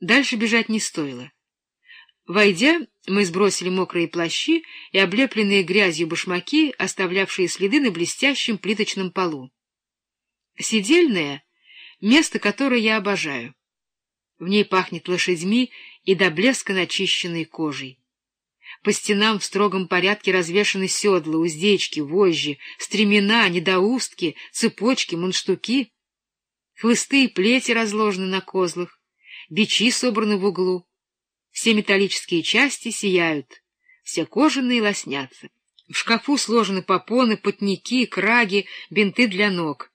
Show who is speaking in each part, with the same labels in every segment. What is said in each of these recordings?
Speaker 1: Дальше бежать не стоило. Войдя, мы сбросили мокрые плащи и облепленные грязью башмаки, оставлявшие следы на блестящем плиточном полу. Сидельное — место, которое я обожаю. В ней пахнет лошадьми и до блеска начищенной кожей. По стенам в строгом порядке развешаны седла, уздечки, вожжи, стремена, недоустки, цепочки, мундштуки. Хлысты и плети разложены на козлах, бичи собраны в углу. Все металлические части сияют, все кожаные лоснятся. В шкафу сложены попоны, потники, краги, бинты для ног.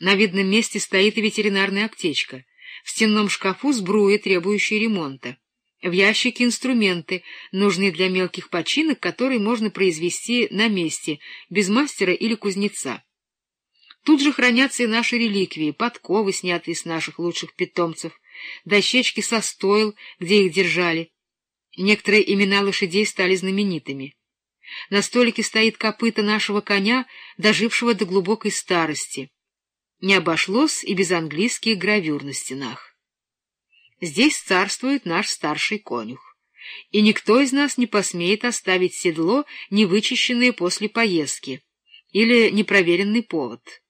Speaker 1: На видном месте стоит и ветеринарная аптечка. В стенном шкафу сбруя, требующая ремонта. В ящике инструменты, нужные для мелких починок, которые можно произвести на месте, без мастера или кузнеца. Тут же хранятся и наши реликвии, подковы, снятые с наших лучших питомцев, дощечки со стойл, где их держали. Некоторые имена лошадей стали знаменитыми. На столике стоит копыта нашего коня, дожившего до глубокой старости. Не обошлось и без английских гравюр на стенах. Здесь царствует наш старший конюх, и никто из нас не посмеет оставить седло, не вычищенное после поездки, или непроверенный повод.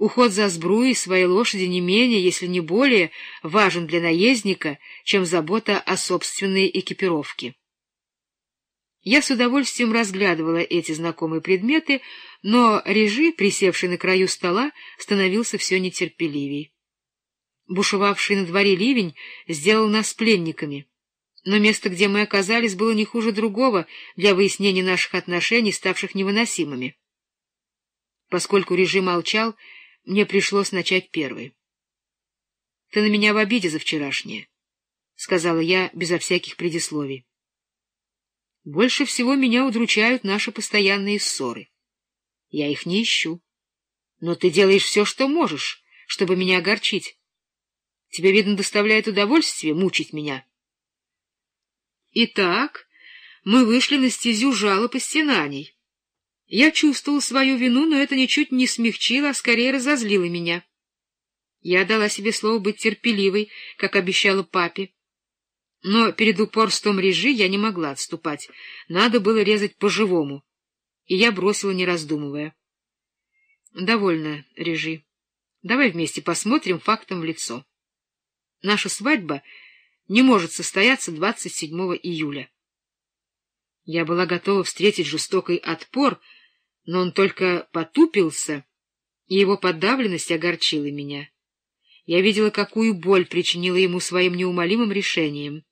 Speaker 1: Уход за сбруей своей лошади не менее, если не более, важен для наездника, чем забота о собственной экипировке. Я с удовольствием разглядывала эти знакомые предметы, но Режи, присевший на краю стола, становился все нетерпеливей. Бушевавший на дворе ливень сделал нас пленниками, но место, где мы оказались, было не хуже другого для выяснения наших отношений, ставших невыносимыми. Поскольку Режи молчал, мне пришлось начать первой. — Ты на меня в обиде за вчерашнее, — сказала я безо всяких предисловий. — Больше всего меня удручают наши постоянные ссоры. Я их не ищу. Но ты делаешь все, что можешь, чтобы меня огорчить. Тебе, видно, доставляет удовольствие мучить меня. Итак, мы вышли на стезю жалоб и стенаний. Я чувствовал свою вину, но это ничуть не смягчило, а скорее разозлило меня. Я дала себе слово быть терпеливой, как обещала папе. Но перед упорством режи я не могла отступать. Надо было резать по-живому. И я бросила, не раздумывая. — Довольно, режи. Давай вместе посмотрим фактом в лицо. Наша свадьба не может состояться 27 июля. Я была готова встретить жестокий отпор, но он только потупился, и его подавленность огорчила меня. Я видела, какую боль причинила ему своим неумолимым решением.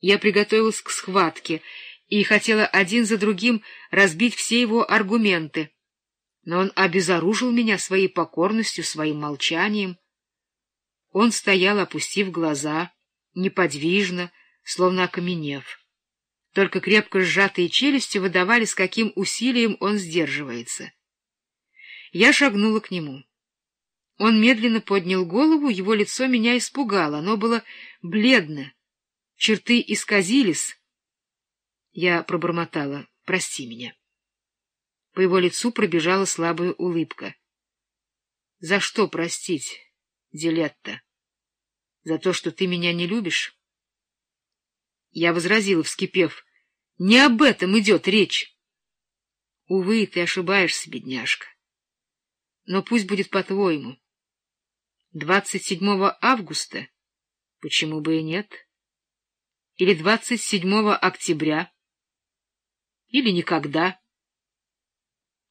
Speaker 1: Я приготовилась к схватке и хотела один за другим разбить все его аргументы, но он обезоружил меня своей покорностью, своим молчанием. Он стоял, опустив глаза, неподвижно, словно окаменев. Только крепко сжатые челюсти выдавали, с каким усилием он сдерживается. Я шагнула к нему. Он медленно поднял голову, его лицо меня испугало, оно было бледно, черты исказились. Я пробормотала «Прости меня». По его лицу пробежала слабая улыбка. — За что простить, Дилетта? За то, что ты меня не любишь? Я возразила, вскипев. — Не об этом идет речь. — Увы, ты ошибаешься, бедняжка. Но пусть будет по-твоему. 27 августа? Почему бы и нет? Или 27 октября? Или никогда?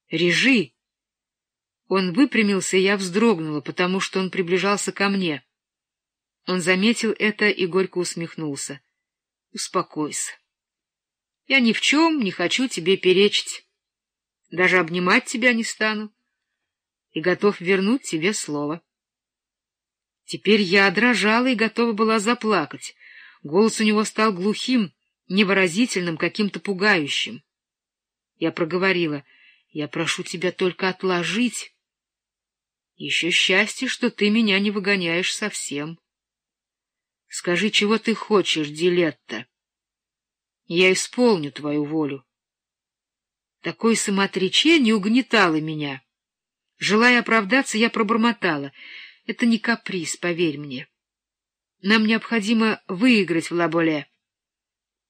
Speaker 1: Режи! Он выпрямился, и я вздрогнула, потому что он приближался ко мне. Он заметил это и горько усмехнулся. Успокойся. Я ни в чем не хочу тебе перечить. Даже обнимать тебя не стану. И готов вернуть тебе слово. Теперь я дрожала и готова была заплакать. Голос у него стал глухим, невыразительным, каким-то пугающим. Я проговорила, я прошу тебя только отложить. Еще счастье, что ты меня не выгоняешь совсем. Скажи, чего ты хочешь, Дилетта. Я исполню твою волю. Такое самоотречение угнетало меня. Желая оправдаться, я пробормотала. Это не каприз, поверь мне. Нам необходимо выиграть в Лаболе.